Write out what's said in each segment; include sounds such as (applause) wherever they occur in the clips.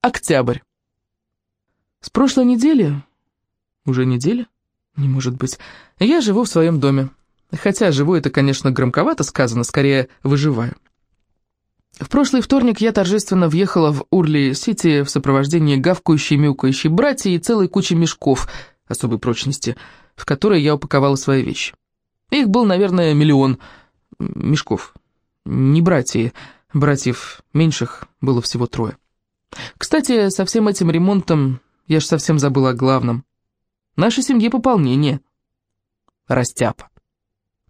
Октябрь. С прошлой недели, уже неделя, не может быть, я живу в своем доме. Хотя живу это, конечно, громковато сказано, скорее выживаю. В прошлый вторник я торжественно въехала в Урли-Сити в сопровождении гавкающей, мяукающей братья и целой кучи мешков особой прочности, в которые я упаковала свои вещи. Их был, наверное, миллион мешков. Не братья, братьев меньших было всего трое. Кстати, со всем этим ремонтом я ж совсем забыла о главном. Нашей семье пополнение. Растяпа.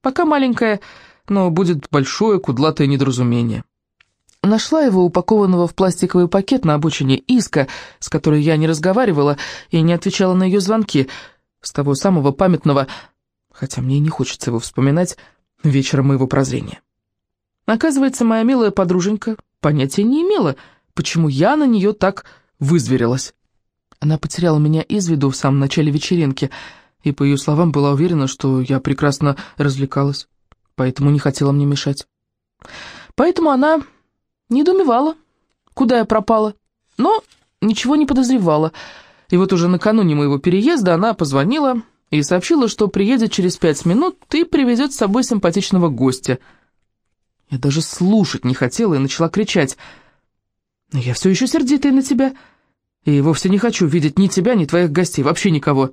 Пока маленькое, но будет большое кудлатое недоразумение. Нашла его упакованного в пластиковый пакет на обочине Иска, с которой я не разговаривала и не отвечала на ее звонки, с того самого памятного, хотя мне и не хочется его вспоминать, вечера моего прозрения. Оказывается, моя милая подруженька понятия не имела, почему я на нее так вызверилась. Она потеряла меня из виду в самом начале вечеринки, и, по ее словам, была уверена, что я прекрасно развлекалась, поэтому не хотела мне мешать. Поэтому она Недоумевала, куда я пропала, но ничего не подозревала. И вот уже накануне моего переезда она позвонила и сообщила, что приедет через пять минут и привезет с собой симпатичного гостя. Я даже слушать не хотела и начала кричать. «Я все еще сердитая на тебя, и вовсе не хочу видеть ни тебя, ни твоих гостей, вообще никого».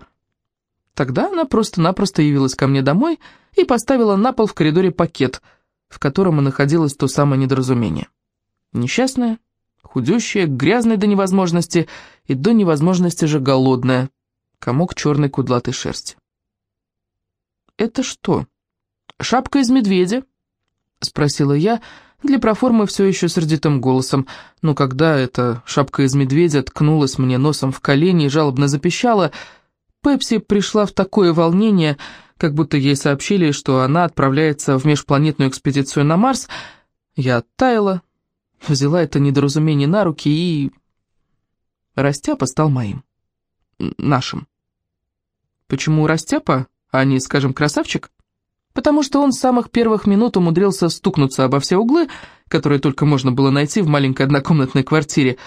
Тогда она просто-напросто явилась ко мне домой и поставила на пол в коридоре пакет, в котором и находилось то самое недоразумение. Несчастная, худющая, грязная до невозможности и до невозможности же голодная. Комок черной кудлатой шерсти. «Это что, шапка из медведя?» — спросила я, для проформы все еще сердитым голосом, но когда эта шапка из медведя ткнулась мне носом в колени и жалобно запищала, Пепси пришла в такое волнение, как будто ей сообщили, что она отправляется в межпланетную экспедицию на Марс. Я оттаяла, взяла это недоразумение на руки и... Растяпа стал моим. Нашим. Почему Растяпа, а не, скажем, красавчик? Потому что он с самых первых минут умудрился стукнуться обо все углы, которые только можно было найти в маленькой однокомнатной квартире,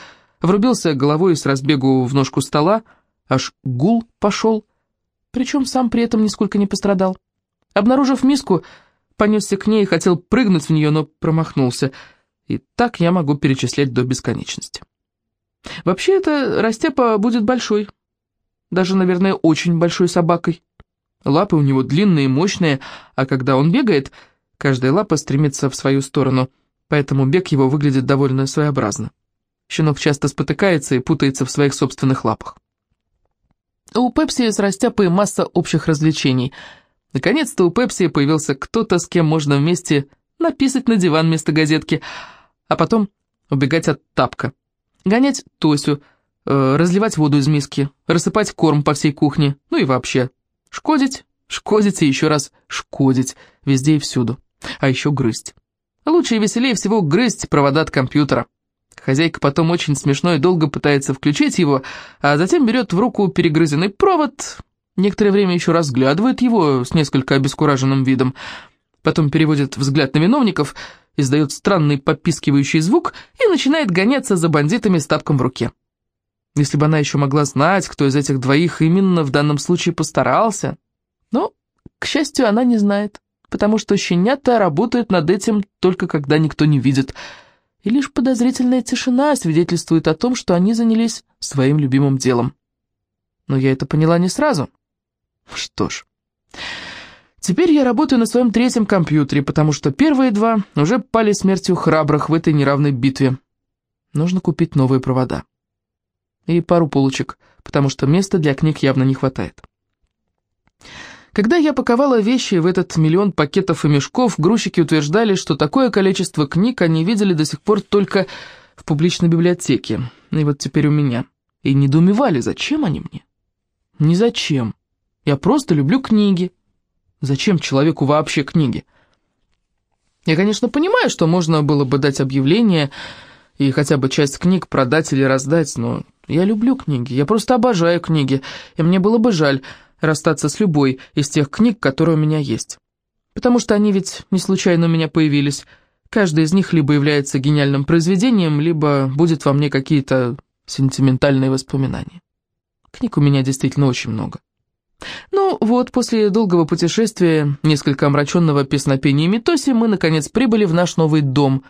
врубился головой с разбегу в ножку стола, аж гул пошел, причем сам при этом нисколько не пострадал. Обнаружив миску, понесся к ней и хотел прыгнуть в нее, но промахнулся — и так я могу перечислять до бесконечности. Вообще это Растяпа будет большой. Даже, наверное, очень большой собакой. Лапы у него длинные и мощные, а когда он бегает, каждая лапа стремится в свою сторону, поэтому бег его выглядит довольно своеобразно. Щенок часто спотыкается и путается в своих собственных лапах. У Пепси с Растяпой масса общих развлечений. Наконец-то у Пепси появился кто-то, с кем можно вместе написать на диван вместо газетки – а потом убегать от тапка, гонять Тосю, э, разливать воду из миски, рассыпать корм по всей кухне, ну и вообще шкодить, шкодить и еще раз шкодить, везде и всюду, а еще грызть. Лучше и веселее всего грызть провода от компьютера. Хозяйка потом очень смешно и долго пытается включить его, а затем берет в руку перегрызенный провод, некоторое время еще разглядывает его с несколько обескураженным видом, потом переводит взгляд на виновников – издает странный попискивающий звук и начинает гоняться за бандитами с тапком в руке. Если бы она еще могла знать, кто из этих двоих именно в данном случае постарался. Но, к счастью, она не знает, потому что щенята работают над этим только когда никто не видит. И лишь подозрительная тишина свидетельствует о том, что они занялись своим любимым делом. Но я это поняла не сразу. Что ж... Теперь я работаю на своем третьем компьютере, потому что первые два уже пали смертью храбрых в этой неравной битве. Нужно купить новые провода. И пару полочек, потому что места для книг явно не хватает. Когда я паковала вещи в этот миллион пакетов и мешков, грузчики утверждали, что такое количество книг они видели до сих пор только в публичной библиотеке. И вот теперь у меня. И недоумевали, зачем они мне? Ни зачем. Я просто люблю книги. Зачем человеку вообще книги? Я, конечно, понимаю, что можно было бы дать объявление и хотя бы часть книг продать или раздать, но я люблю книги, я просто обожаю книги, и мне было бы жаль расстаться с любой из тех книг, которые у меня есть. Потому что они ведь не случайно у меня появились. Каждая из них либо является гениальным произведением, либо будет во мне какие-то сентиментальные воспоминания. Книг у меня действительно очень много. Ну вот, после долгого путешествия, несколько омраченного песнопениями Тоси, мы, наконец, прибыли в наш новый дом.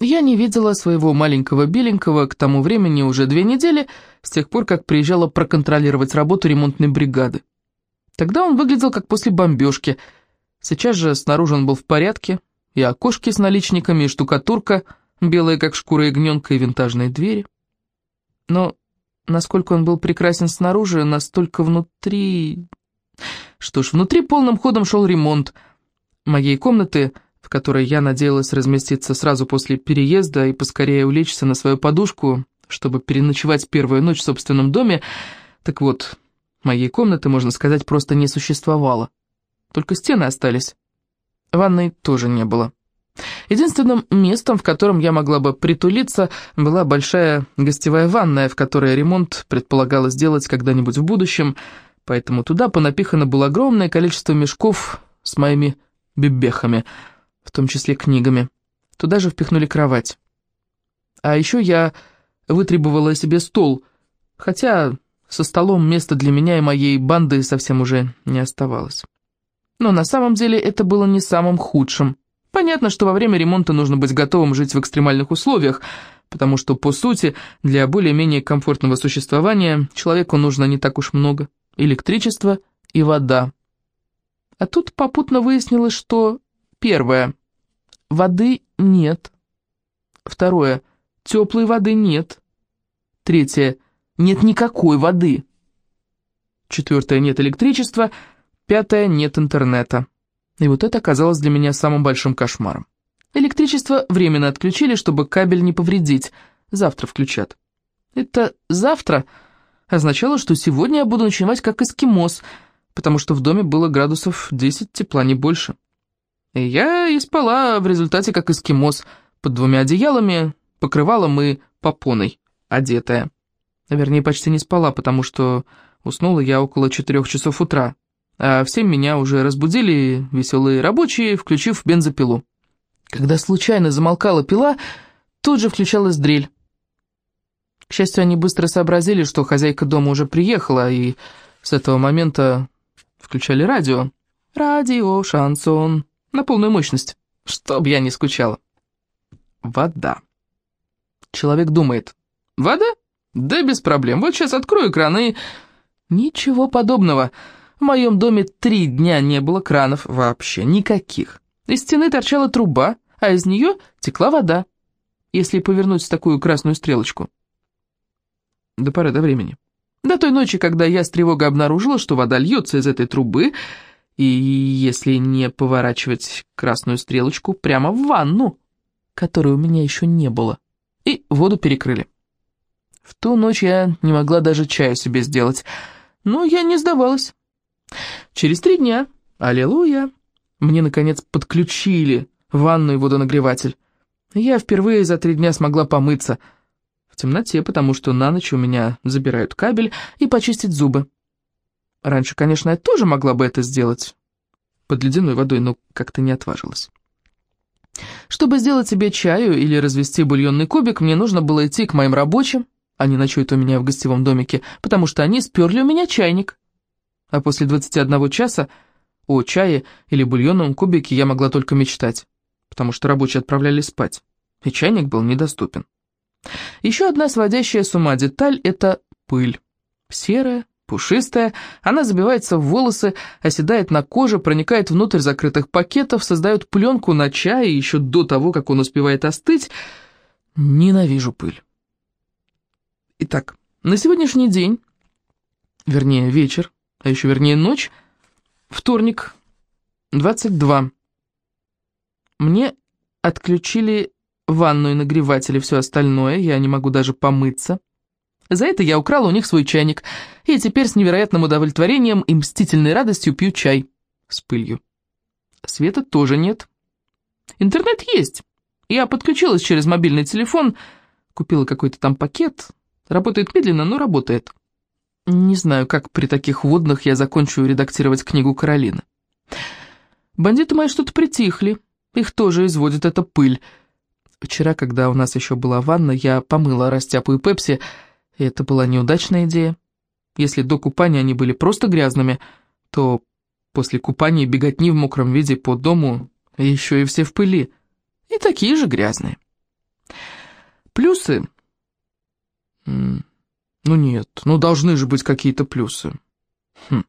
Я не видела своего маленького беленького к тому времени уже две недели, с тех пор, как приезжала проконтролировать работу ремонтной бригады. Тогда он выглядел как после бомбежки. Сейчас же снаружи он был в порядке, и окошки с наличниками, и штукатурка, белая как шкура ягненка, и винтажные двери. Но насколько он был прекрасен снаружи, настолько внутри... Что ж, внутри полным ходом шел ремонт. Моей комнаты, в которой я надеялась разместиться сразу после переезда и поскорее улечься на свою подушку, чтобы переночевать первую ночь в собственном доме, так вот, моей комнаты, можно сказать, просто не существовало. Только стены остались. Ванной тоже не было. Единственным местом, в котором я могла бы притулиться, была большая гостевая ванная, в которой ремонт предполагалось сделать когда-нибудь в будущем, поэтому туда понапихано было огромное количество мешков с моими бебехами, в том числе книгами. Туда же впихнули кровать. А еще я вытребовала себе стол, хотя со столом места для меня и моей банды совсем уже не оставалось. Но на самом деле это было не самым худшим. Понятно, что во время ремонта нужно быть готовым жить в экстремальных условиях, потому что, по сути, для более-менее комфортного существования человеку нужно не так уж много. Электричество и вода. А тут попутно выяснилось, что первое – воды нет. Второе – теплой воды нет. Третье – нет никакой воды. Четвертое – нет электричества. Пятое – нет интернета. И вот это оказалось для меня самым большим кошмаром. Электричество временно отключили, чтобы кабель не повредить. Завтра включат. Это «завтра» означало, что сегодня я буду ночевать как эскимос, потому что в доме было градусов 10 тепла, не больше. Я и спала в результате как эскимос, под двумя одеялами, покрывалом и попоной, одетая. Вернее, почти не спала, потому что уснула я около четырех часов утра а в меня уже разбудили веселые рабочие, включив бензопилу. Когда случайно замолкала пила, тут же включалась дрель. К счастью, они быстро сообразили, что хозяйка дома уже приехала, и с этого момента включали радио. Радио, шансон, на полную мощность, чтоб я не скучала. Вода. Человек думает, вода? Да без проблем, вот сейчас открою экран и... Ничего подобного. В моем доме три дня не было кранов вообще, никаких. Из стены торчала труба, а из нее текла вода, если повернуть такую красную стрелочку. До поры до времени. До той ночи, когда я с тревогой обнаружила, что вода льется из этой трубы, и если не поворачивать красную стрелочку прямо в ванну, которой у меня еще не было, и воду перекрыли. В ту ночь я не могла даже чаю себе сделать, но я не сдавалась. Через три дня, аллилуйя, мне, наконец, подключили ванну и водонагреватель. Я впервые за три дня смогла помыться. В темноте, потому что на ночь у меня забирают кабель и почистить зубы. Раньше, конечно, я тоже могла бы это сделать. Под ледяной водой, но как-то не отважилась. Чтобы сделать себе чаю или развести бульонный кубик, мне нужно было идти к моим рабочим, они ночуют у меня в гостевом домике, потому что они сперли у меня чайник а после 21 часа о чае или бульонном кубике я могла только мечтать, потому что рабочие отправлялись спать, и чайник был недоступен. Еще одна сводящая с ума деталь – это пыль. Серая, пушистая, она забивается в волосы, оседает на коже, проникает внутрь закрытых пакетов, создает пленку на чае еще до того, как он успевает остыть. Ненавижу пыль. Итак, на сегодняшний день, вернее вечер, а еще вернее ночь, вторник, 22. Мне отключили ванну и нагреватель и все остальное, я не могу даже помыться. За это я украла у них свой чайник, и теперь с невероятным удовлетворением и мстительной радостью пью чай с пылью. Света тоже нет. Интернет есть. Я подключилась через мобильный телефон, купила какой-то там пакет. Работает медленно, но работает. Не знаю, как при таких водных я закончу редактировать книгу Каролины. Бандиты мои что-то притихли, их тоже изводит эта пыль. Вчера, когда у нас еще была ванна, я помыла растяпу и пепси, Это была неудачная идея. Если до купания они были просто грязными, то после купания беготни в мокром виде по дому еще и все в пыли. И такие же грязные. Плюсы? Ну нет, ну должны же быть какие-то плюсы. Хм.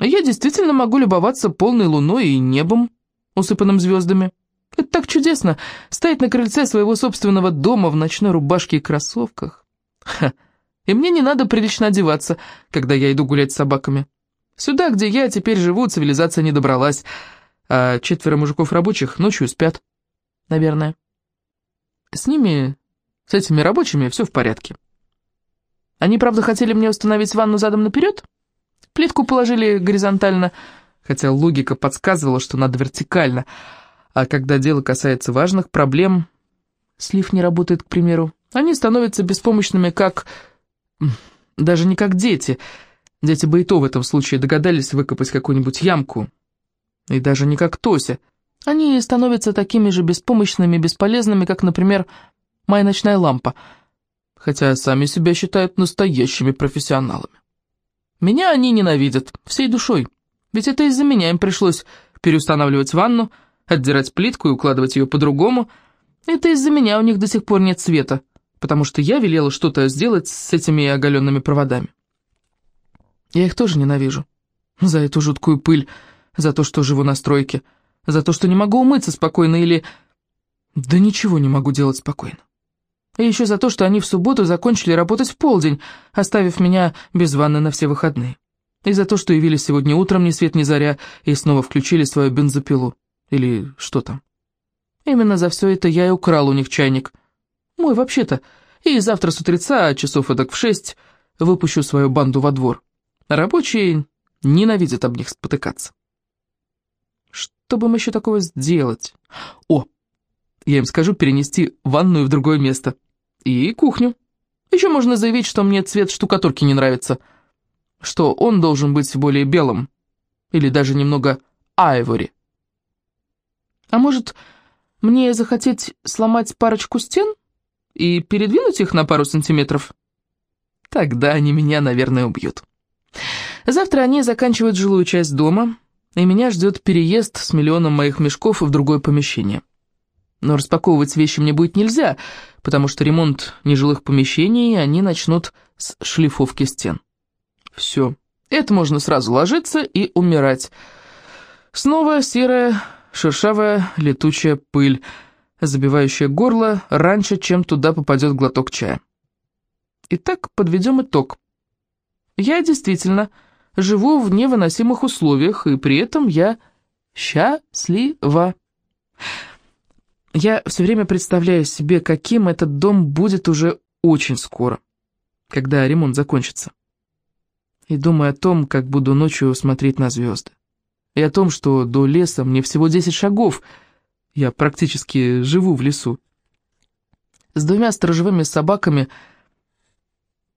Я действительно могу любоваться полной луной и небом, усыпанным звездами. Это так чудесно, стоять на крыльце своего собственного дома в ночной рубашке и кроссовках. Ха. И мне не надо прилично одеваться, когда я иду гулять с собаками. Сюда, где я теперь живу, цивилизация не добралась, а четверо мужиков рабочих ночью спят, наверное. С ними, с этими рабочими, все в порядке. Они, правда, хотели мне установить ванну задом наперед? Плитку положили горизонтально, хотя логика подсказывала, что надо вертикально. А когда дело касается важных проблем, слив не работает, к примеру, они становятся беспомощными, как даже не как дети. Дети бы и то в этом случае догадались выкопать какую-нибудь ямку. И даже не как Тося. Они становятся такими же беспомощными и бесполезными, как, например, моя ночная лампа, хотя сами себя считают настоящими профессионалами. Меня они ненавидят, всей душой, ведь это из-за меня им пришлось переустанавливать ванну, отдирать плитку и укладывать ее по-другому. Это из-за меня у них до сих пор нет света потому что я велела что-то сделать с этими оголенными проводами. Я их тоже ненавижу. За эту жуткую пыль, за то, что живу на стройке, за то, что не могу умыться спокойно или... Да ничего не могу делать спокойно. И еще за то, что они в субботу закончили работать в полдень, оставив меня без ванны на все выходные. И за то, что явились сегодня утром ни свет ни заря и снова включили свою бензопилу. Или что там. Именно за все это я и украл у них чайник, мой вообще-то. И завтра с утреца, часов эдак в шесть, выпущу свою банду во двор. Рабочие ненавидят об них спотыкаться. Что бы им еще такого сделать? О, я им скажу перенести ванную в другое место. И кухню. Еще можно заявить, что мне цвет штукатурки не нравится. Что он должен быть более белым. Или даже немного айвори. А может, мне захотеть сломать парочку стен? И передвинуть их на пару сантиметров? Тогда они меня, наверное, убьют. Завтра они заканчивают жилую часть дома, и меня ждет переезд с миллионом моих мешков в другое помещение. Но распаковывать вещи мне будет нельзя, потому что ремонт нежилых помещений они начнут с шлифовки стен. Все, это можно сразу ложиться и умирать. Снова серая, шершавая, летучая пыль — забивающее горло раньше, чем туда попадет глоток чая. Итак, подведем итог. Я действительно живу в невыносимых условиях, и при этом я счастлива. Я все время представляю себе, каким этот дом будет уже очень скоро, когда ремонт закончится. И думаю о том, как буду ночью смотреть на звезды. И о том, что до леса мне всего 10 шагов — я практически живу в лесу. С двумя сторожевыми собаками,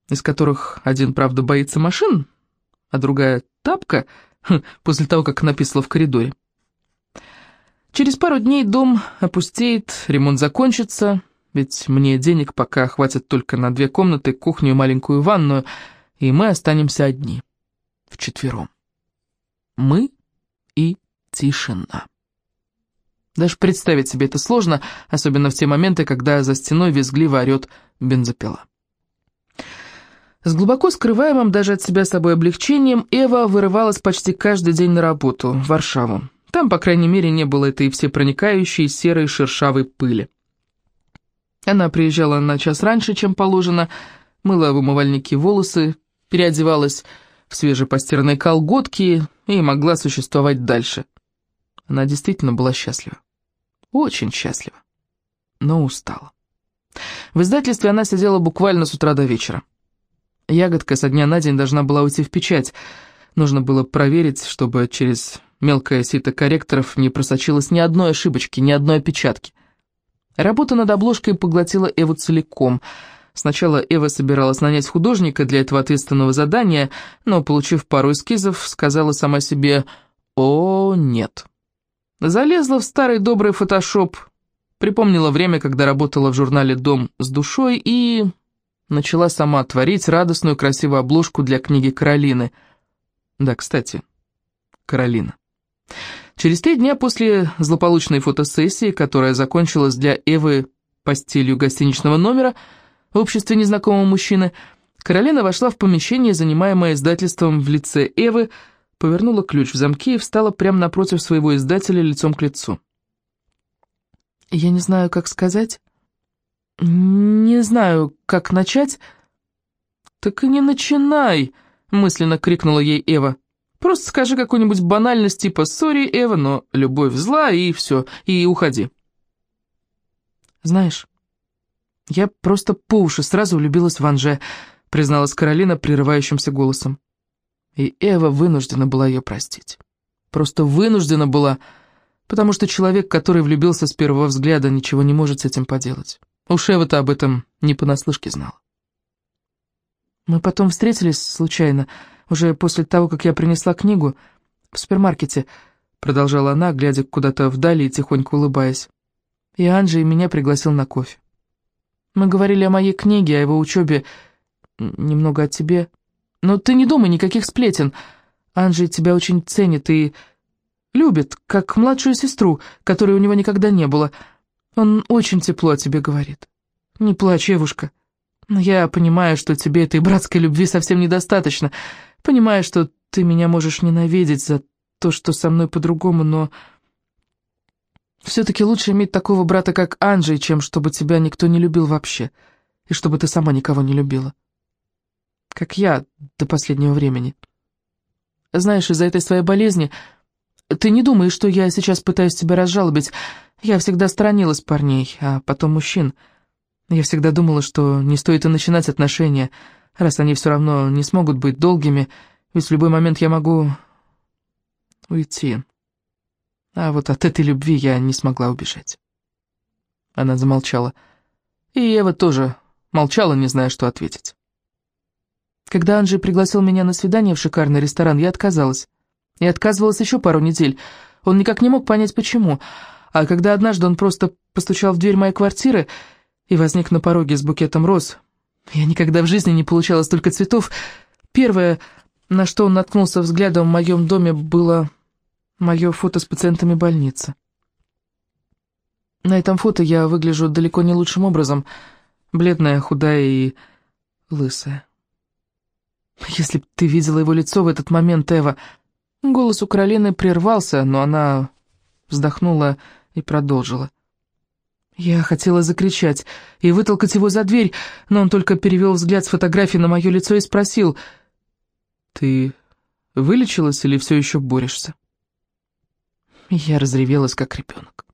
из которых один, правда, боится машин, а другая — тапка, хм, после того, как написала в коридоре. Через пару дней дом опустеет, ремонт закончится, ведь мне денег пока хватит только на две комнаты, кухню и маленькую ванную, и мы останемся одни, вчетвером. Мы и тишина. Даже представить себе это сложно, особенно в те моменты, когда за стеной визгливо орёт бензопила. С глубоко скрываемым даже от себя собой облегчением Эва вырывалась почти каждый день на работу, в Варшаву. Там, по крайней мере, не было этой всепроникающей серой шершавой пыли. Она приезжала на час раньше, чем положено, мыла в умывальнике волосы, переодевалась в свежепостиранные колготки и могла существовать дальше. Она действительно была счастлива. Очень счастлива, но устала. В издательстве она сидела буквально с утра до вечера. Ягодка со дня на день должна была уйти в печать. Нужно было проверить, чтобы через мелкое сито корректоров не просочилось ни одной ошибочки, ни одной опечатки. Работа над обложкой поглотила Эву целиком. Сначала Эва собиралась нанять художника для этого ответственного задания, но, получив пару эскизов, сказала сама себе «О, нет». Залезла в старый добрый фотошоп, припомнила время, когда работала в журнале «Дом с душой» и начала сама творить радостную красивую обложку для книги Каролины. Да, кстати, Каролина. Через три дня после злополучной фотосессии, которая закончилась для Эвы постелью гостиничного номера в обществе незнакомого мужчины, Каролина вошла в помещение, занимаемое издательством в лице Эвы, повернула ключ в замке и встала прямо напротив своего издателя лицом к лицу. «Я не знаю, как сказать. Не знаю, как начать». «Так и не начинай!» — мысленно крикнула ей Эва. «Просто скажи какую-нибудь банальность типа «Сори, Эва, но любовь зла» и все, и уходи». «Знаешь, я просто по уши сразу влюбилась в Анже», — призналась Каролина прерывающимся голосом. И Эва вынуждена была ее простить. Просто вынуждена была, потому что человек, который влюбился с первого взгляда, ничего не может с этим поделать. Уж Эва-то об этом не понаслышке знала. Мы потом встретились случайно, уже после того, как я принесла книгу в супермаркете, продолжала она, глядя куда-то вдали и тихонько улыбаясь. И Анджей меня пригласил на кофе. Мы говорили о моей книге, о его учебе, немного о тебе. Но ты не думай, никаких сплетен. Анжи тебя очень ценит и любит, как младшую сестру, которой у него никогда не было. Он очень тепло о тебе говорит. Не плачь, девушка. Я понимаю, что тебе этой братской любви совсем недостаточно. Понимаю, что ты меня можешь ненавидеть за то, что со мной по-другому, но... Все-таки лучше иметь такого брата, как Анджей, чем чтобы тебя никто не любил вообще, и чтобы ты сама никого не любила как я до последнего времени. Знаешь, из-за этой своей болезни... Ты не думаешь, что я сейчас пытаюсь тебя разжалобить. Я всегда сторонилась парней, а потом мужчин. Я всегда думала, что не стоит и начинать отношения, раз они все равно не смогут быть долгими, ведь в любой момент я могу уйти. А вот от этой любви я не смогла убежать. Она замолчала. И Ева тоже молчала, не зная, что ответить. Когда Анджей пригласил меня на свидание в шикарный ресторан, я отказалась. И отказывалась еще пару недель. Он никак не мог понять, почему. А когда однажды он просто постучал в дверь моей квартиры и возник на пороге с букетом роз, я никогда в жизни не получала столько цветов. Первое, на что он наткнулся взглядом в моем доме, было мое фото с пациентами больницы. На этом фото я выгляжу далеко не лучшим образом. Бледная, худая и лысая. Если б ты видела его лицо в этот момент, Эва...» Голос у Каролины прервался, но она вздохнула и продолжила. Я хотела закричать и вытолкать его за дверь, но он только перевел взгляд с фотографии на мое лицо и спросил, «Ты вылечилась или все еще борешься?» Я разревелась, как ребенок.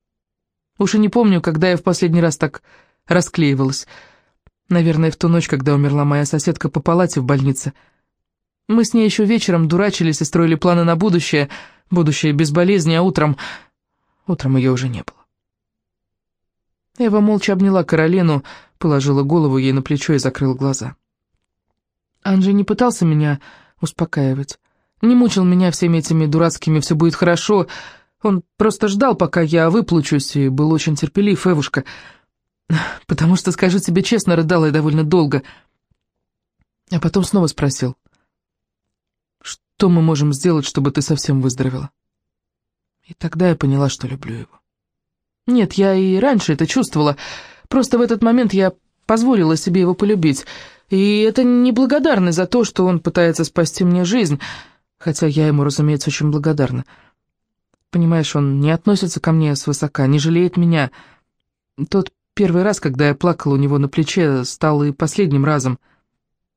Уж и не помню, когда я в последний раз так расклеивалась. Наверное, в ту ночь, когда умерла моя соседка по палате в больнице. Мы с ней еще вечером дурачились и строили планы на будущее. Будущее без болезни, а утром... Утром ее уже не было. Эва молча обняла Каролину, положила голову ей на плечо и закрыла глаза. Анджей не пытался меня успокаивать, не мучил меня всеми этими дурацкими «все будет хорошо», он просто ждал, пока я выплачусь, и был очень терпелив, Эвушка потому что, скажу тебе честно, рыдала я довольно долго. А потом снова спросил, что мы можем сделать, чтобы ты совсем выздоровела? И тогда я поняла, что люблю его. Нет, я и раньше это чувствовала, просто в этот момент я позволила себе его полюбить, и это не благодарность за то, что он пытается спасти мне жизнь, хотя я ему, разумеется, очень благодарна. Понимаешь, он не относится ко мне свысока, не жалеет меня. Тот Первый раз, когда я плакала у него на плече, стал и последним разом.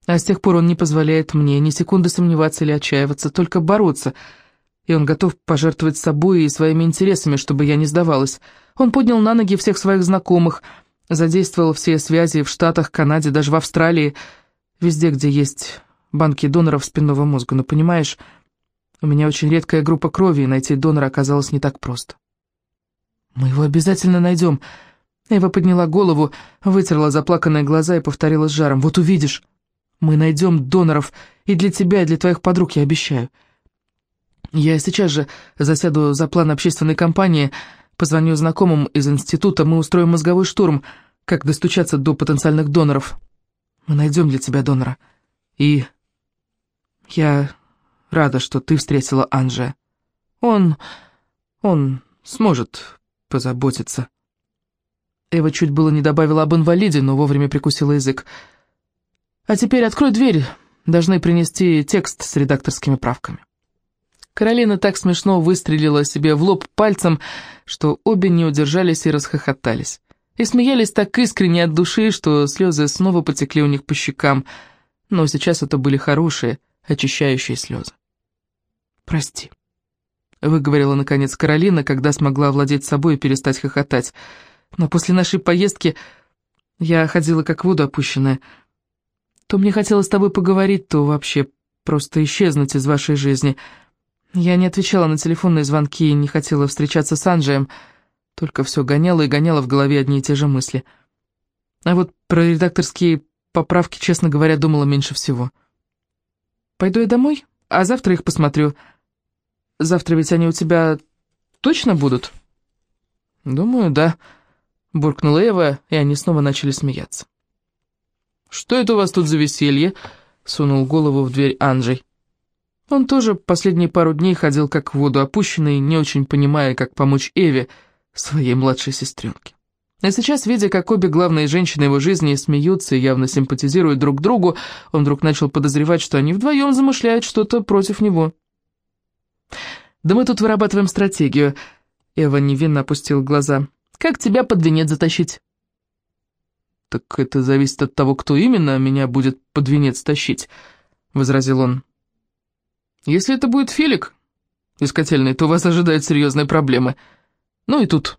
А с тех пор он не позволяет мне ни секунды сомневаться или отчаиваться, только бороться. И он готов пожертвовать собой и своими интересами, чтобы я не сдавалась. Он поднял на ноги всех своих знакомых, задействовал все связи в Штатах, Канаде, даже в Австралии, везде, где есть банки доноров спинного мозга. Но понимаешь, у меня очень редкая группа крови, и найти донора оказалось не так просто. «Мы его обязательно найдем», Эва подняла голову, вытерла заплаканные глаза и повторила с жаром. «Вот увидишь, мы найдем доноров и для тебя, и для твоих подруг, я обещаю. Я сейчас же засяду за план общественной кампании, позвоню знакомым из института, мы устроим мозговой штурм, как достучаться до потенциальных доноров. Мы найдем для тебя донора. И я рада, что ты встретила Анже. Он... он сможет позаботиться. Эва чуть было не добавила об инвалиде, но вовремя прикусила язык. «А теперь открой дверь. Должны принести текст с редакторскими правками». Каролина так смешно выстрелила себе в лоб пальцем, что обе не удержались и расхохотались. И смеялись так искренне от души, что слезы снова потекли у них по щекам. Но сейчас это были хорошие, очищающие слезы. «Прости», — выговорила наконец Каролина, когда смогла овладеть собой и перестать хохотать. «Но после нашей поездки я ходила как воду опущенная. То мне хотелось с тобой поговорить, то вообще просто исчезнуть из вашей жизни». Я не отвечала на телефонные звонки и не хотела встречаться с Анджеем, только все гоняла и гоняла в голове одни и те же мысли. А вот про редакторские поправки, честно говоря, думала меньше всего. «Пойду я домой, а завтра их посмотрю. Завтра ведь они у тебя точно будут?» «Думаю, да», — буркнула Эва, и они снова начали смеяться. «Что это у вас тут за веселье?» — сунул голову в дверь Анджей. Он тоже последние пару дней ходил как в воду опущенный, не очень понимая, как помочь Эве, своей младшей сестренке. И сейчас, видя, как обе главные женщины его жизни смеются и явно симпатизируют друг другу, он вдруг начал подозревать, что они вдвоем замышляют что-то против него. «Да мы тут вырабатываем стратегию», — Эва невинно опустил глаза. «Как тебя под венец затащить?» «Так это зависит от того, кто именно меня будет под венец тащить», — возразил он. Если это будет Фелик из котельной, то вас ожидают серьезные проблемы. Ну и тут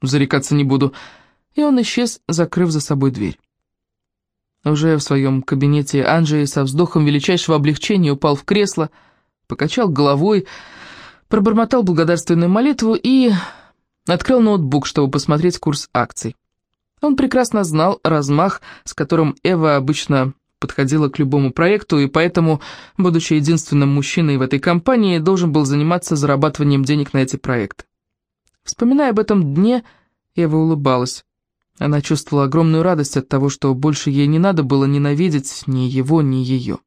зарекаться не буду. И он исчез, закрыв за собой дверь. Уже в своем кабинете Анджей со вздохом величайшего облегчения упал в кресло, покачал головой, пробормотал благодарственную молитву и открыл ноутбук, чтобы посмотреть курс акций. Он прекрасно знал размах, с которым Эва обычно подходила к любому проекту, и поэтому, будучи единственным мужчиной в этой компании, должен был заниматься зарабатыванием денег на эти проекты. Вспоминая об этом дне, Ева улыбалась. Она чувствовала огромную радость от того, что больше ей не надо было ненавидеть ни его, ни ее.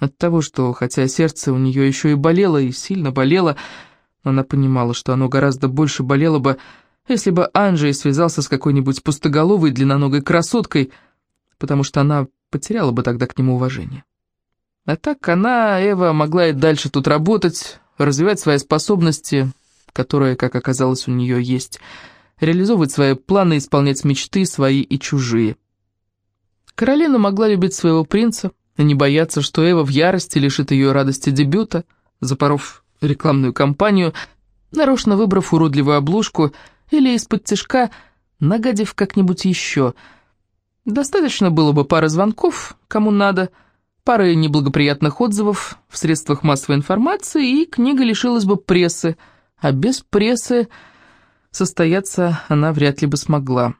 От того, что, хотя сердце у нее еще и болело, и сильно болело, она понимала, что оно гораздо больше болело бы, если бы Анджей связался с какой-нибудь пустоголовой длинноногой красоткой, потому что она потеряла бы тогда к нему уважение. А так она, Эва, могла и дальше тут работать, развивать свои способности, которые, как оказалось, у нее есть, реализовывать свои планы, исполнять мечты свои и чужие. Каролина могла любить своего принца и не бояться, что Эва в ярости лишит ее радости дебюта, запоров рекламную кампанию, нарочно выбрав уродливую обложку или из-под тяжка нагадив как-нибудь еще – Достаточно было бы пары звонков, кому надо, пары неблагоприятных отзывов в средствах массовой информации, и книга лишилась бы прессы, а без прессы состояться она вряд ли бы смогла.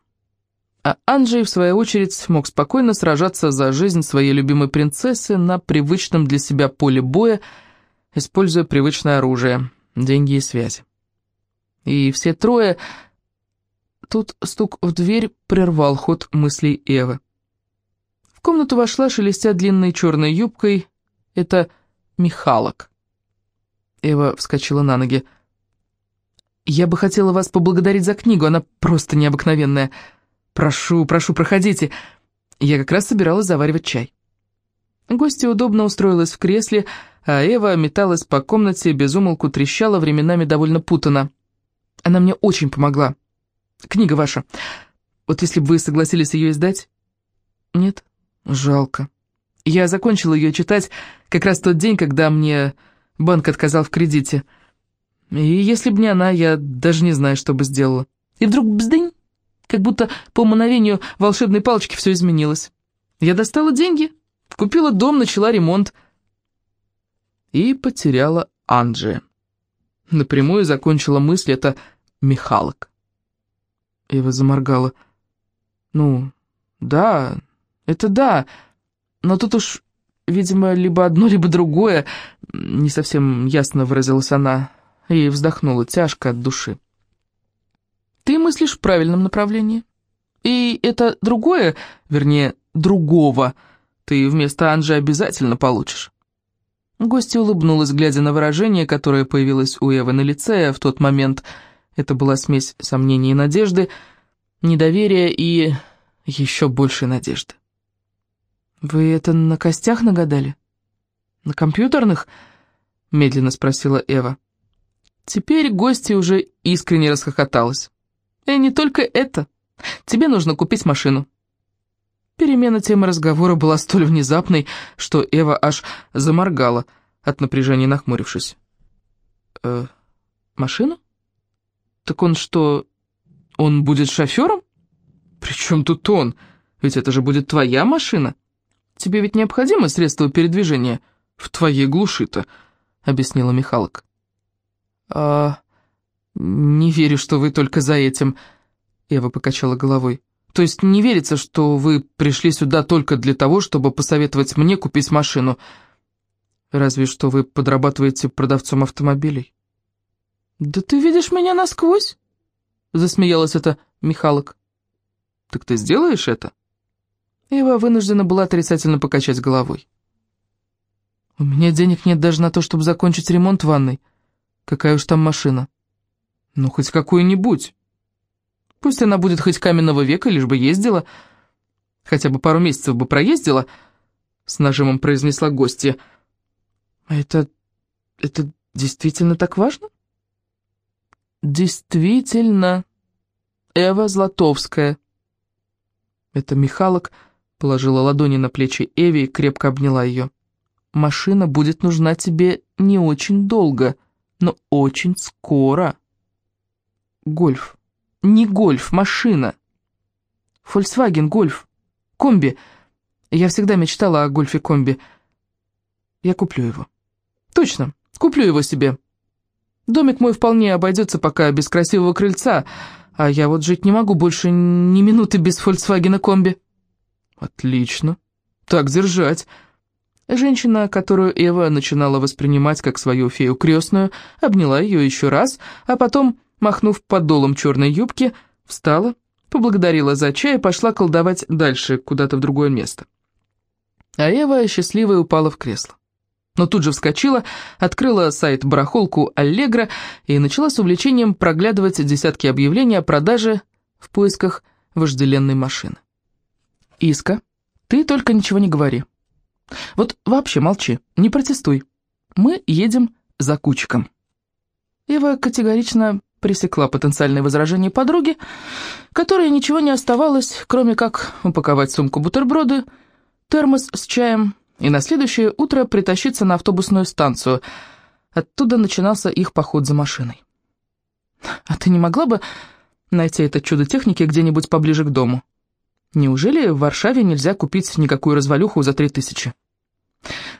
А Анджей, в свою очередь, мог спокойно сражаться за жизнь своей любимой принцессы на привычном для себя поле боя, используя привычное оружие, деньги и связи. И все трое Тут стук в дверь прервал ход мыслей Эвы. В комнату вошла, шелестя длинной черной юбкой. Это Михалок. Эва вскочила на ноги. «Я бы хотела вас поблагодарить за книгу, она просто необыкновенная. Прошу, прошу, проходите. Я как раз собиралась заваривать чай». Гостья удобно устроилась в кресле, а Эва металась по комнате, безумолку трещала, временами довольно путано. Она мне очень помогла. Книга ваша. Вот если бы вы согласились ее издать? Нет? Жалко. Я закончила ее читать как раз тот день, когда мне банк отказал в кредите. И если бы не она, я даже не знаю, что бы сделала. И вдруг бздынь, как будто по мановению волшебной палочки все изменилось. Я достала деньги, купила дом, начала ремонт. И потеряла Анджи. Напрямую закончила мысль это Михалок. Эва заморгала. «Ну, да, это да, но тут уж, видимо, либо одно, либо другое», не совсем ясно выразилась она и вздохнула тяжко от души. «Ты мыслишь в правильном направлении. И это другое, вернее, другого, — ты вместо Анжи обязательно получишь». Гостья улыбнулась, глядя на выражение, которое появилось у Эвы на лице в тот момент. Это была смесь сомнений и надежды, недоверия и еще большей надежды. «Вы это на костях нагадали? На компьютерных?» — медленно спросила Эва. Теперь гостья уже искренне расхохоталась. «И не только это. Тебе нужно купить машину». Перемена темы разговора была столь внезапной, что Эва аж заморгала, от напряжения нахмурившись. «Э, машину? Так он что, он будет шофером? При чем тут он? Ведь это же будет твоя машина. Тебе ведь необходимо средство передвижения в твоей глуши-то», — объяснила Михалок. «А... не верю, что вы только за этим», — Эва покачала головой. То есть не верится, что вы пришли сюда только для того, чтобы посоветовать мне купить машину. Разве что вы подрабатываете продавцом автомобилей. «Да ты видишь меня насквозь?» — засмеялась эта Михалок. «Так ты сделаешь это?» Ева вынуждена была отрицательно покачать головой. «У меня денег нет даже на то, чтобы закончить ремонт ванной. Какая уж там машина?» «Ну, хоть какую-нибудь». Пусть она будет хоть каменного века, лишь бы ездила. Хотя бы пару месяцев бы проездила, с нажимом произнесла гостья. А это... это действительно так важно? Действительно. Эва Златовская. Это Михалок положила ладони на плечи Эви и крепко обняла ее. Машина будет нужна тебе не очень долго, но очень скоро. Гольф. Не гольф, машина. Volkswagen Гольф. Комби. Я всегда мечтала о гольфе-комби. Я куплю его. Точно, куплю его себе. Домик мой вполне обойдется пока без красивого крыльца, а я вот жить не могу больше ни минуты без Volkswagen комби. Отлично. Так держать. Женщина, которую Эва начинала воспринимать как свою фею крестную, обняла ее еще раз, а потом махнув подолом черной юбки, встала, поблагодарила за чай и пошла колдовать дальше, куда-то в другое место. А Эва, счастливая, упала в кресло. Но тут же вскочила, открыла сайт-барахолку Аллегра и начала с увлечением проглядывать десятки объявлений о продаже в поисках вожделенной машины. «Иска, ты только ничего не говори. Вот вообще молчи, не протестуй. Мы едем за кучиком». Ева категорично пресекла потенциальные возражения подруги, которой ничего не оставалось, кроме как упаковать сумку бутерброды, термос с чаем и на следующее утро притащиться на автобусную станцию. Оттуда начинался их поход за машиной. «А ты не могла бы найти это чудо техники где-нибудь поближе к дому? Неужели в Варшаве нельзя купить никакую развалюху за три тысячи?»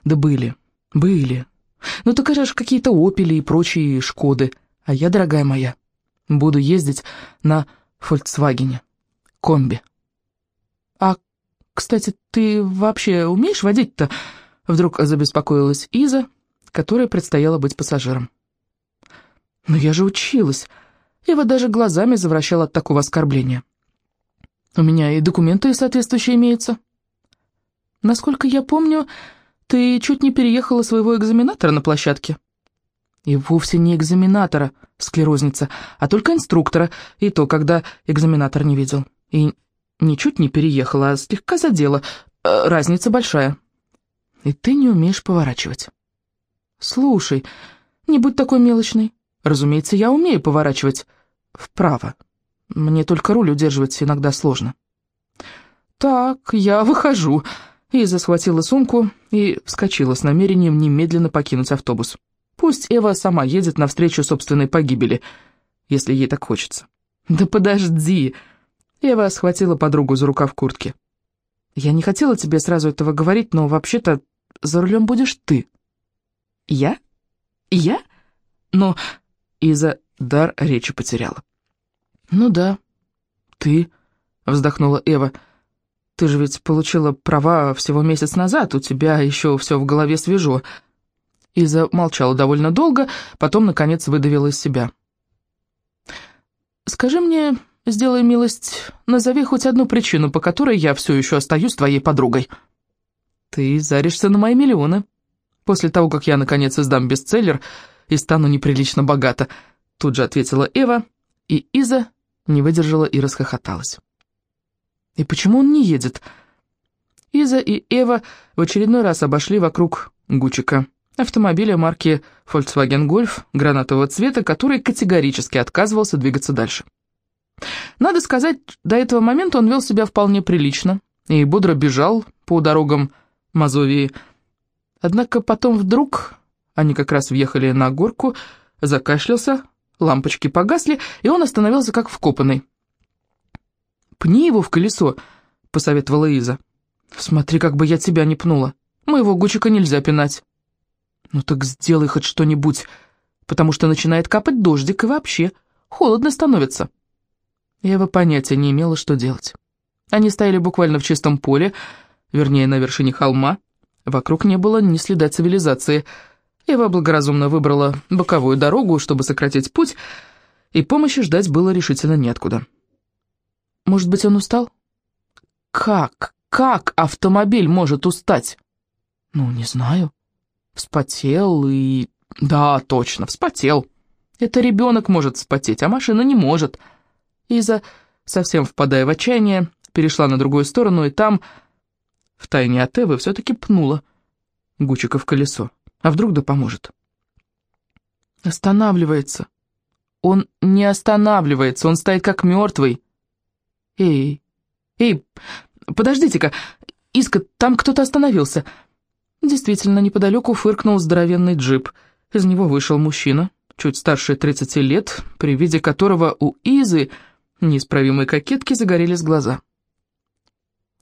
«Да были, были. Ну так же какие-то «Опели» и прочие «Шкоды». А я, дорогая моя, буду ездить на «Фольксвагене», комби. Кстати, ты вообще умеешь водить-то? Вдруг забеспокоилась Иза, которой предстояло быть пассажиром. Но я же училась. Ева даже глазами завращала от такого оскорбления. У меня и документы соответствующие имеются. Насколько я помню, ты чуть не переехала своего экзаменатора на площадке. И вовсе не экзаменатора, склерозница, а только инструктора, и то, когда экзаменатор не видел. И ничуть не переехала, а слегка задела. Э, разница большая. И ты не умеешь поворачивать. Слушай, не будь такой мелочный. Разумеется, я умею поворачивать вправо. Мне только руль удерживать иногда сложно. Так, я выхожу. Иза схватила сумку и вскочила с намерением немедленно покинуть автобус. Пусть Эва сама едет навстречу собственной погибели, если ей так хочется. «Да подожди!» Эва схватила подругу за рукав куртки. «Я не хотела тебе сразу этого говорить, но вообще-то за рулем будешь ты». «Я? Я? Но...» Иза дар речи потеряла. «Ну да, ты», — вздохнула Эва. «Ты же ведь получила права всего месяц назад, у тебя еще все в голове свежо». Иза молчала довольно долго, потом, наконец, выдавила из себя. «Скажи мне, сделай милость, назови хоть одну причину, по которой я все еще остаюсь твоей подругой». Ты заришься на мои миллионы. После того, как я, наконец, издам бестселлер и стану неприлично богата, тут же ответила Эва, и Иза не выдержала и расхохоталась. И почему он не едет? Иза и Эва в очередной раз обошли вокруг Гучика, автомобиля марки Volkswagen Golf гранатового цвета, который категорически отказывался двигаться дальше. Надо сказать, до этого момента он вел себя вполне прилично и бодро бежал по дорогам Мазовии. Однако потом вдруг, они как раз въехали на горку, закашлялся, лампочки погасли, и он остановился как вкопанный. «Пни его в колесо», — посоветовала Иза. «Смотри, как бы я тебя не пнула. Моего Гучика нельзя пинать». «Ну так сделай хоть что-нибудь, потому что начинает капать дождик, и вообще холодно становится». Я бы понятия не имела, что делать. Они стояли буквально в чистом поле, вернее, на вершине холма. Вокруг не было ни следа цивилизации. Ева благоразумно выбрала боковую дорогу, чтобы сократить путь, и помощи ждать было решительно неоткуда. Может быть, он устал? Как? Как автомобиль может устать? Ну, не знаю. Вспотел и... Да, точно, вспотел. Это ребенок может вспотеть, а машина не может. Иза, совсем впадая в отчаяние, перешла на другую сторону, и там, втайне от Эвы, все-таки пнула Гучика в колесо. А вдруг да поможет? Останавливается. Он не останавливается, он стоит как мертвый. Эй, эй, подождите-ка, Иска, там кто-то остановился. Действительно, неподалеку фыркнул здоровенный джип. Из него вышел мужчина, чуть старше 30 лет, при виде которого у Изы неисправимой кокетки загорелись глаза.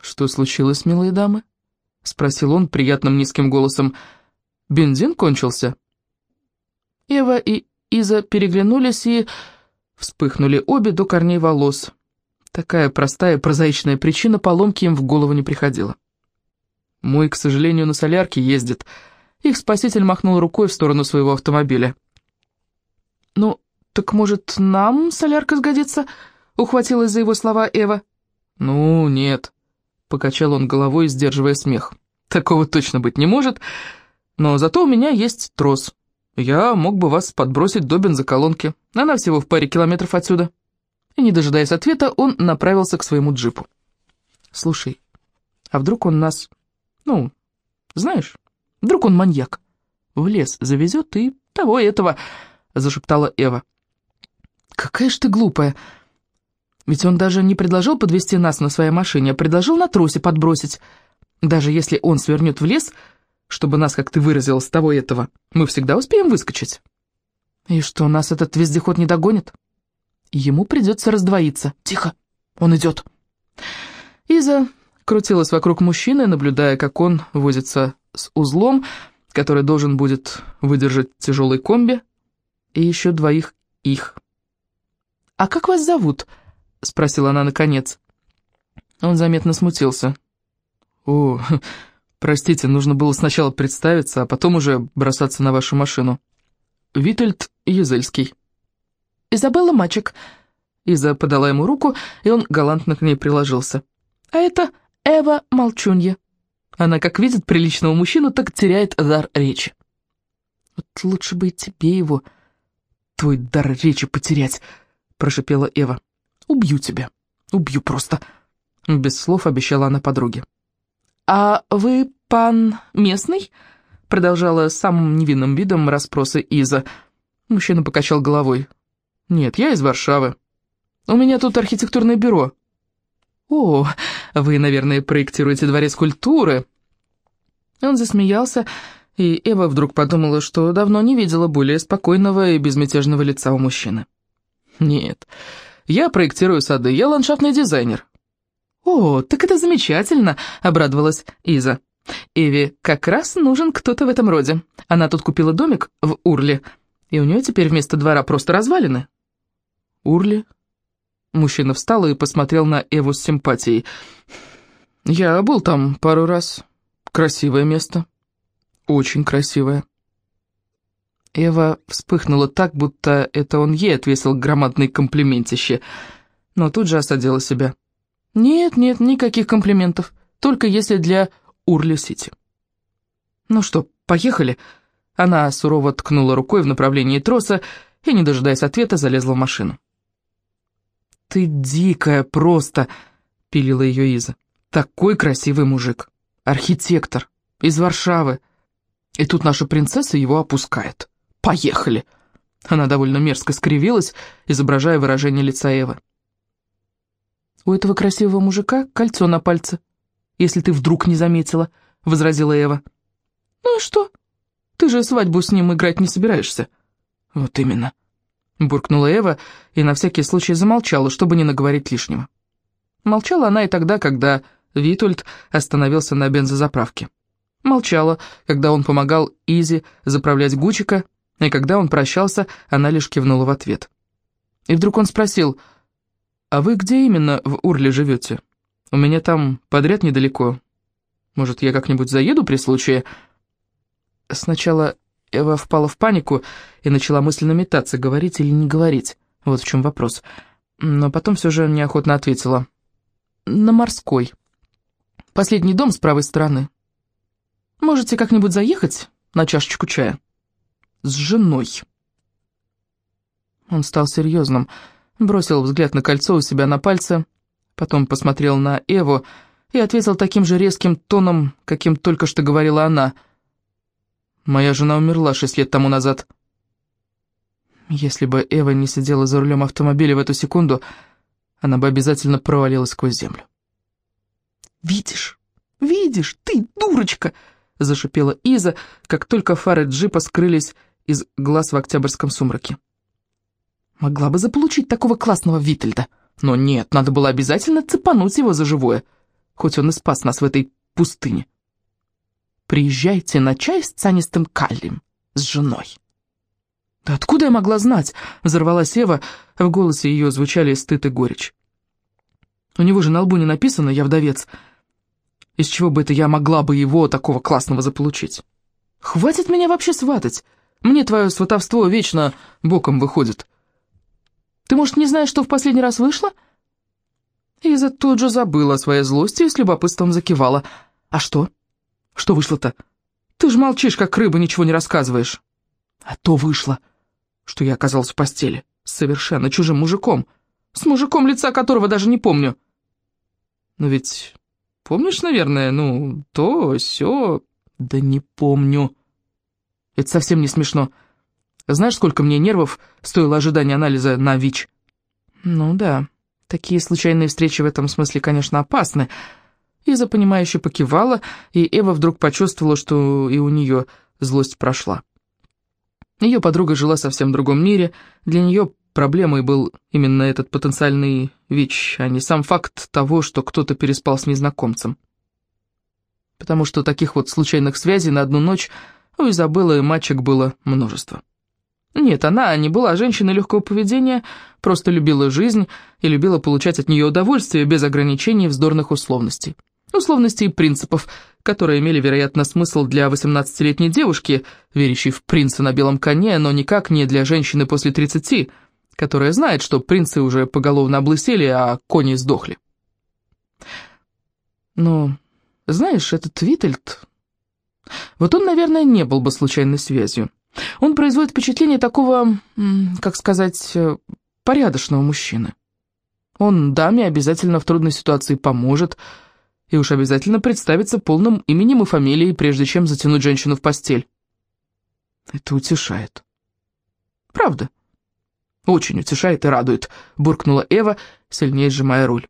«Что случилось, милые дамы?» — спросил он приятным низким голосом. «Бензин кончился?» Эва и Иза переглянулись и вспыхнули обе до корней волос. Такая простая прозаичная причина поломки им в голову не приходила. «Мой, к сожалению, на солярке ездит». Их спаситель махнул рукой в сторону своего автомобиля. «Ну, так может, нам солярка сгодится?» — ухватилась за его слова Эва. «Ну, нет», — покачал он головой, сдерживая смех. «Такого точно быть не может, но зато у меня есть трос. Я мог бы вас подбросить до бензоколонки. Она всего в паре километров отсюда». И, не дожидаясь ответа, он направился к своему джипу. «Слушай, а вдруг он нас... Ну, знаешь, вдруг он маньяк? В лес завезет и того этого», — зашептала Эва. «Какая ж ты глупая!» Ведь он даже не предложил подвести нас на своей машине, а предложил на тросе подбросить. Даже если он свернет в лес, чтобы нас, как ты выразилась, того этого, мы всегда успеем выскочить. И что, нас этот вездеход не догонит? Ему придется раздвоиться. Тихо, он идет. Иза крутилась вокруг мужчины, наблюдая, как он возится с узлом, который должен будет выдержать тяжелый комби, и еще двоих их. «А как вас зовут?» — спросила она наконец. Он заметно смутился. «О, (laughs) простите, нужно было сначала представиться, а потом уже бросаться на вашу машину. Витальд Езельский». «Изабелла Мачек». Иза подала ему руку, и он галантно к ней приложился. «А это Эва Молчунья». Она, как видит приличного мужчину, так теряет дар речи. «Вот лучше бы и тебе его, твой дар речи потерять», — прошипела Эва. Убью тебя. Убью просто. Без слов обещала она подруге. «А вы пан местный?» Продолжала самым невинным видом расспросы Иза. Мужчина покачал головой. «Нет, я из Варшавы. У меня тут архитектурное бюро». «О, вы, наверное, проектируете дворец культуры?» Он засмеялся, и Эва вдруг подумала, что давно не видела более спокойного и безмятежного лица у мужчины. «Нет, я проектирую сады, я ландшафтный дизайнер». «О, так это замечательно», — обрадовалась Иза. «Эви как раз нужен кто-то в этом роде. Она тут купила домик в Урле, и у нее теперь вместо двора просто развалины». «Урле?» Мужчина встал и посмотрел на Эву с симпатией. «Я был там пару раз. Красивое место. Очень красивое». Эва вспыхнула так, будто это он ей отвесил громадный комплиментище, но тут же осадила себя. «Нет, нет, никаких комплиментов, только если для Урлю-Сити. «Ну что, поехали?» Она сурово ткнула рукой в направлении троса и, не дожидаясь ответа, залезла в машину. «Ты дикая просто!» — пилила ее Иза. «Такой красивый мужик! Архитектор! Из Варшавы! И тут наша принцесса его опускает. Поехали!» Она довольно мерзко скривилась, изображая выражение лица Эвы. «У этого красивого мужика кольцо на пальце, если ты вдруг не заметила», — возразила Эва. «Ну и что? Ты же свадьбу с ним играть не собираешься». «Вот именно», — буркнула Эва и на всякий случай замолчала, чтобы не наговорить лишнего. Молчала она и тогда, когда Витульд остановился на бензозаправке. Молчала, когда он помогал Изи заправлять Гучика, и когда он прощался, она лишь кивнула в ответ. И вдруг он спросил, «А вы где именно в Урле живете? У меня там подряд недалеко. Может, я как-нибудь заеду при случае?» Сначала Эва впала в панику и начала мысленно метаться, говорить или не говорить. Вот в чем вопрос. Но потом все же неохотно ответила. «На морской. Последний дом с правой стороны. Можете как-нибудь заехать на чашечку чая?» «С женой». Он стал серьезным, бросил взгляд на кольцо у себя на пальце, потом посмотрел на Эву и ответил таким же резким тоном, каким только что говорила она – Моя жена умерла шесть лет тому назад. Если бы Эва не сидела за рулем автомобиля в эту секунду, она бы обязательно провалилась сквозь землю. «Видишь, видишь, ты дурочка!» — зашипела Иза, как только фары джипа скрылись из глаз в октябрьском сумраке. «Могла бы заполучить такого классного Витальда, но нет, надо было обязательно цепануть его за живое, хоть он и спас нас в этой пустыне» приезжайте на чай с цианистым калием, с женой». «Да откуда я могла знать?» — взорвалась Ева, в голосе ее звучали стыд и горечь. «У него же на лбу не написано «я вдовец». Из чего бы это я могла бы его, такого классного, заполучить? Хватит меня вообще сватать. Мне твое сватовство вечно боком выходит. Ты, может, не знаешь, что в последний раз вышло?» Иза тут же забыла о своей злости и с любопытством закивала. «А что?» Что вышло-то? Ты же молчишь, как рыба, ничего не рассказываешь. А то вышло, что я оказался в постели с совершенно чужим мужиком, с мужиком, лица которого даже не помню. Но ведь помнишь, наверное, ну, то, все. Да не помню. Это совсем не смешно. Знаешь, сколько мне нервов стоило ожидание анализа на ВИЧ? Ну да, такие случайные встречи в этом смысле, конечно, опасны, — Иза, понимающе покивала, и Эва вдруг почувствовала, что и у нее злость прошла. Ее подруга жила совсем в другом мире, для нее проблемой был именно этот потенциальный ВИЧ, а не сам факт того, что кто-то переспал с незнакомцем. Потому что таких вот случайных связей на одну ночь у Изабеллы и мальчик было множество. Нет, она не была женщиной легкого поведения, просто любила жизнь и любила получать от нее удовольствие без ограничений и вздорных условностей условностей и принципов, которые имели, вероятно, смысл для 18-летней девушки, верящей в принца на белом коне, но никак не для женщины после 30, которая знает, что принцы уже поголовно облысели, а кони сдохли. Но, знаешь, этот Витальд... Вот он, наверное, не был бы случайной связью. Он производит впечатление такого, как сказать, э, порядочного мужчины. Он даме обязательно в трудной ситуации поможет, и уж обязательно представиться полным именем и фамилией, прежде чем затянуть женщину в постель. Это утешает. Правда. Очень утешает и радует, буркнула Эва, сильнее сжимая руль.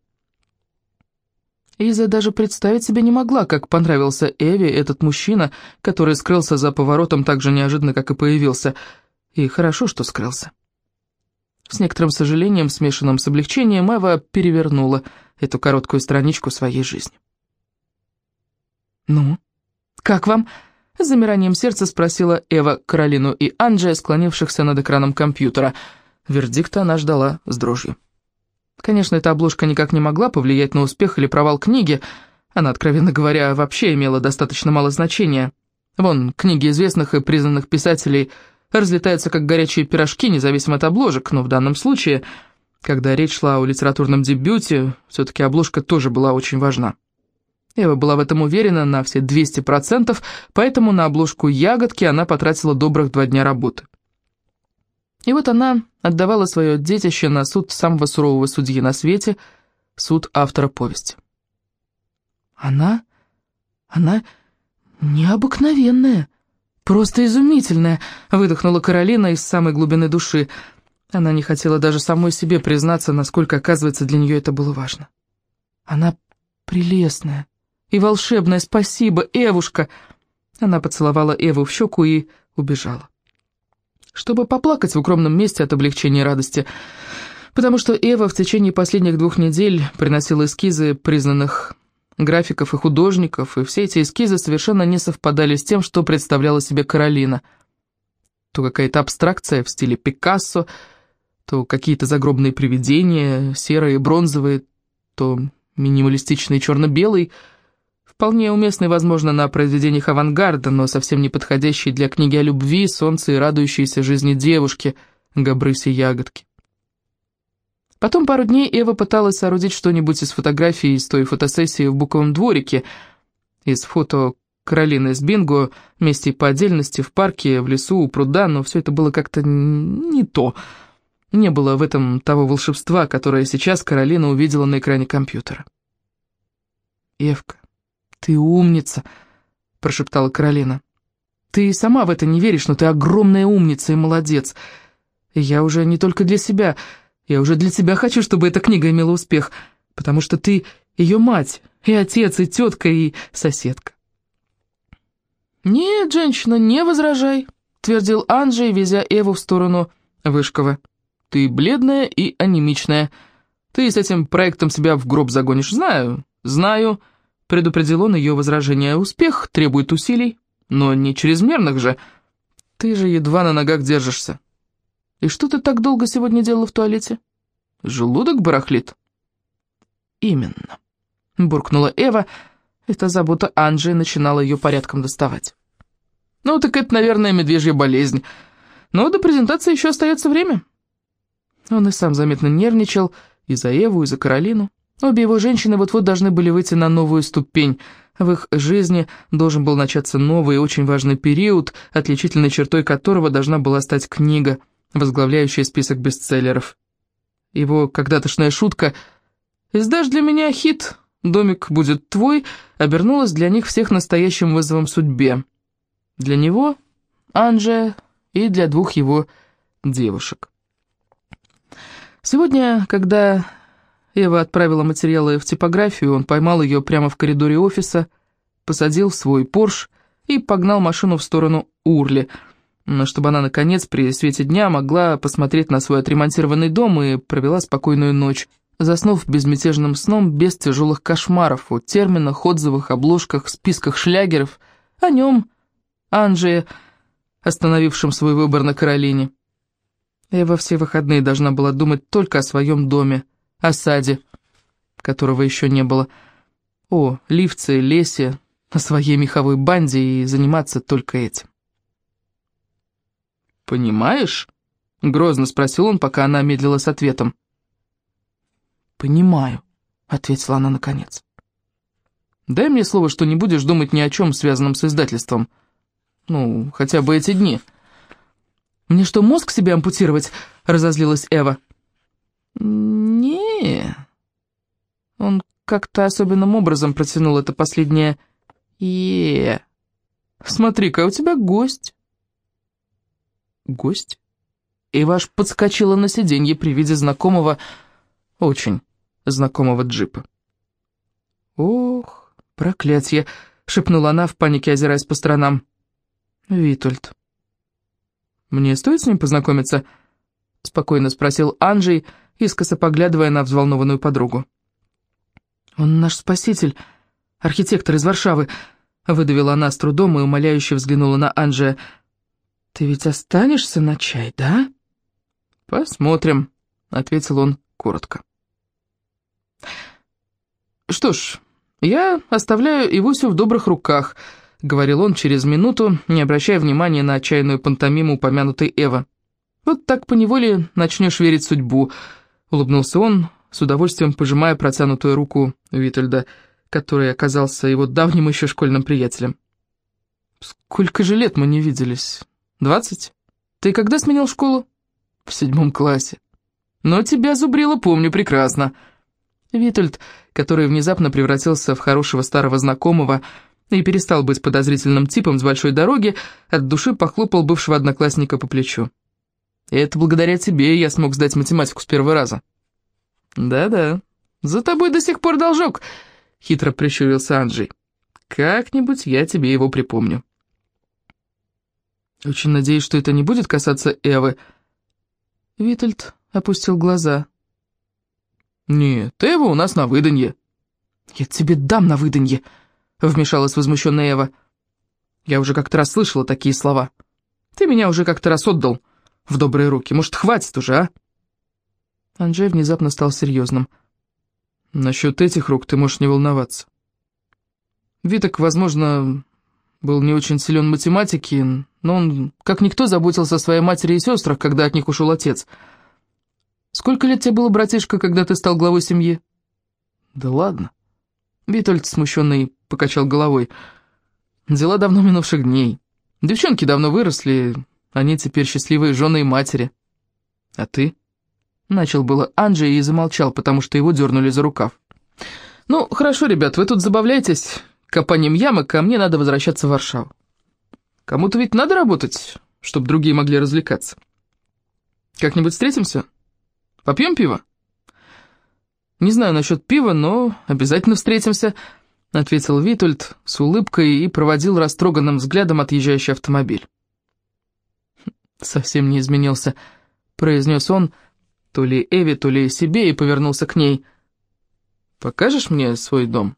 Иза даже представить себе не могла, как понравился Эве этот мужчина, который скрылся за поворотом так же неожиданно, как и появился. И хорошо, что скрылся. С некоторым сожалением, смешанным с облегчением, Эва перевернула эту короткую страничку своей жизни. «Ну, как вам?» — с замиранием сердца спросила Эва Каролину и Анджия, склонившихся над экраном компьютера. Вердикта она ждала с дрожью. Конечно, эта обложка никак не могла повлиять на успех или провал книги. Она, откровенно говоря, вообще имела достаточно мало значения. Вон, книги известных и признанных писателей разлетаются как горячие пирожки, независимо от обложек, но в данном случае, когда речь шла о литературном дебюте, все-таки обложка тоже была очень важна. Эва была в этом уверена на все 200%, поэтому на обложку «Ягодки» она потратила добрых два дня работы. И вот она отдавала свое детище на суд самого сурового судьи на свете, суд автора повести. Она... она необыкновенная, просто изумительная, выдохнула Каролина из самой глубины души. Она не хотела даже самой себе признаться, насколько, оказывается, для нее это было важно. Она прелестная и волшебная, спасибо, Эвушка!» Она поцеловала Эву в щеку и убежала. Чтобы поплакать в укромном месте от облегчения и радости, потому что Эва в течение последних двух недель приносила эскизы признанных графиков и художников, и все эти эскизы совершенно не совпадали с тем, что представляла себе Каролина. То какая-то абстракция в стиле Пикассо, то какие-то загробные привидения, серые, бронзовые, то минималистичный черно-белый — Вполне уместный, возможно, на произведениях авангарда, но совсем не подходящий для книги о любви, солнце и радующейся жизни девушки, Габрыси ягодки. Потом пару дней Эва пыталась соорудить что-нибудь из фотографий из той фотосессии в Буковом дворике, из фото Каролины с Бинго, вместе по отдельности, в парке, в лесу, у пруда, но все это было как-то не то. Не было в этом того волшебства, которое сейчас Каролина увидела на экране компьютера. «Евка, «Ты умница», — прошептала Каролина. «Ты сама в это не веришь, но ты огромная умница и молодец. я уже не только для себя, я уже для тебя хочу, чтобы эта книга имела успех, потому что ты ее мать, и отец, и тетка, и соседка». «Нет, женщина, не возражай», — твердил Анджей, везя Эву в сторону Вышкова. «Ты бледная и анемичная. Ты с этим проектом себя в гроб загонишь. Знаю, знаю». Предупредил он ее возражение. «Успех требует усилий, но не чрезмерных же. Ты же едва на ногах держишься. И что ты так долго сегодня делала в туалете? Желудок барахлит?» «Именно», — буркнула Эва. Эта забота Анджи начинала ее порядком доставать. «Ну, так это, наверное, медвежья болезнь. Но до презентации еще остается время». Он и сам заметно нервничал и за Эву, и за Каролину. Обе его женщины вот-вот должны были выйти на новую ступень. В их жизни должен был начаться новый и очень важный период, отличительной чертой которого должна была стать книга, возглавляющая список бестселлеров. Его когда-тошная шутка «Издашь для меня хит, домик будет твой» обернулась для них всех настоящим вызовом судьбе. Для него, Анже и для двух его девушек. Сегодня, когда Эва отправила материалы в типографию, он поймал ее прямо в коридоре офиса, посадил в свой Порш и погнал машину в сторону Урли, чтобы она, наконец, при свете дня могла посмотреть на свой отремонтированный дом и провела спокойную ночь, заснув безмятежным сном без тяжелых кошмаров о терминах, отзывах, обложках, списках шлягеров, о нем, Анджее, остановившем свой выбор на Каролине. Эва все выходные должна была думать только о своем доме, о саде, которого еще не было, о Ливце, Лесе, о своей меховой банде и заниматься только этим. «Понимаешь?» — грозно спросил он, пока она медлила с ответом. «Понимаю», — ответила она наконец. «Дай мне слово, что не будешь думать ни о чем, связанном с издательством. Ну, хотя бы эти дни». «Мне что, мозг себе ампутировать?» — разозлилась Эва. «Не...» Он как-то особенным образом протянул это последнее «е». «Смотри-ка, у тебя гость». «Гость?» Иваш подскочила на сиденье при виде знакомого, очень знакомого джипа. «Ох, проклятье!» — шепнула она в панике, озираясь по сторонам. «Витольд». «Мне стоит с ним познакомиться?» — спокойно спросил Анджей, — искоса поглядывая на взволнованную подругу. «Он наш спаситель, архитектор из Варшавы», — выдавила она с трудом и умоляюще взглянула на Анджия. «Ты ведь останешься на чай, да?» «Посмотрим», — ответил он коротко. «Что ж, я оставляю Ивусю в добрых руках», — говорил он через минуту, не обращая внимания на отчаянную пантомиму упомянутой Эва. «Вот так поневоле начнешь верить в судьбу», — улыбнулся он, с удовольствием пожимая протянутую руку Витальда. который оказался его давним еще школьным приятелем. «Сколько же лет мы не виделись? Двадцать? Ты когда сменил школу?» «В седьмом классе». «Но тебя, Зубрила, помню прекрасно». Витольд, который внезапно превратился в хорошего старого знакомого и перестал быть подозрительным типом с большой дороги, от души похлопал бывшего одноклассника по плечу. И это благодаря тебе я смог сдать математику с первого раза». «Да-да, за тобой до сих пор должок», — хитро прищурился Анджей. «Как-нибудь я тебе его припомню». «Очень надеюсь, что это не будет касаться Эвы». Витальд опустил глаза. «Нет, Эва у нас на выданье». «Я тебе дам на выданье», — вмешалась возмущенная Эва. «Я уже как-то раз слышала такие слова. Ты меня уже как-то раз отдал в добрые руки. Может, хватит уже, а?» Анджей внезапно стал серьезным. «Насчет этих рук ты можешь не волноваться. Виток, возможно, был не очень силен в математике, но он, как никто, заботился о своей матери и сестрах, когда от них ушел отец. Сколько лет тебе было, братишка, когда ты стал главой семьи?» «Да ладно». Витольд, смущенный, покачал головой. «Дела давно минувших дней. Девчонки давно выросли, они теперь счастливые жены и матери. А ты?» Начал было Анджей и замолчал, потому что его дернули за рукав. «Ну, хорошо, ребят, вы тут забавляйтесь копанием ямок, а мне надо возвращаться в Варшаву. Кому-то ведь надо работать, чтобы другие могли развлекаться. Как-нибудь встретимся? Попьем пиво?» «Не знаю насчет пива, но обязательно встретимся», — ответил Витольд с улыбкой и проводил растроганным взглядом отъезжающий автомобиль совсем не изменился», — произнес он, то ли Эви, то ли себе, и повернулся к ней. «Покажешь мне свой дом?»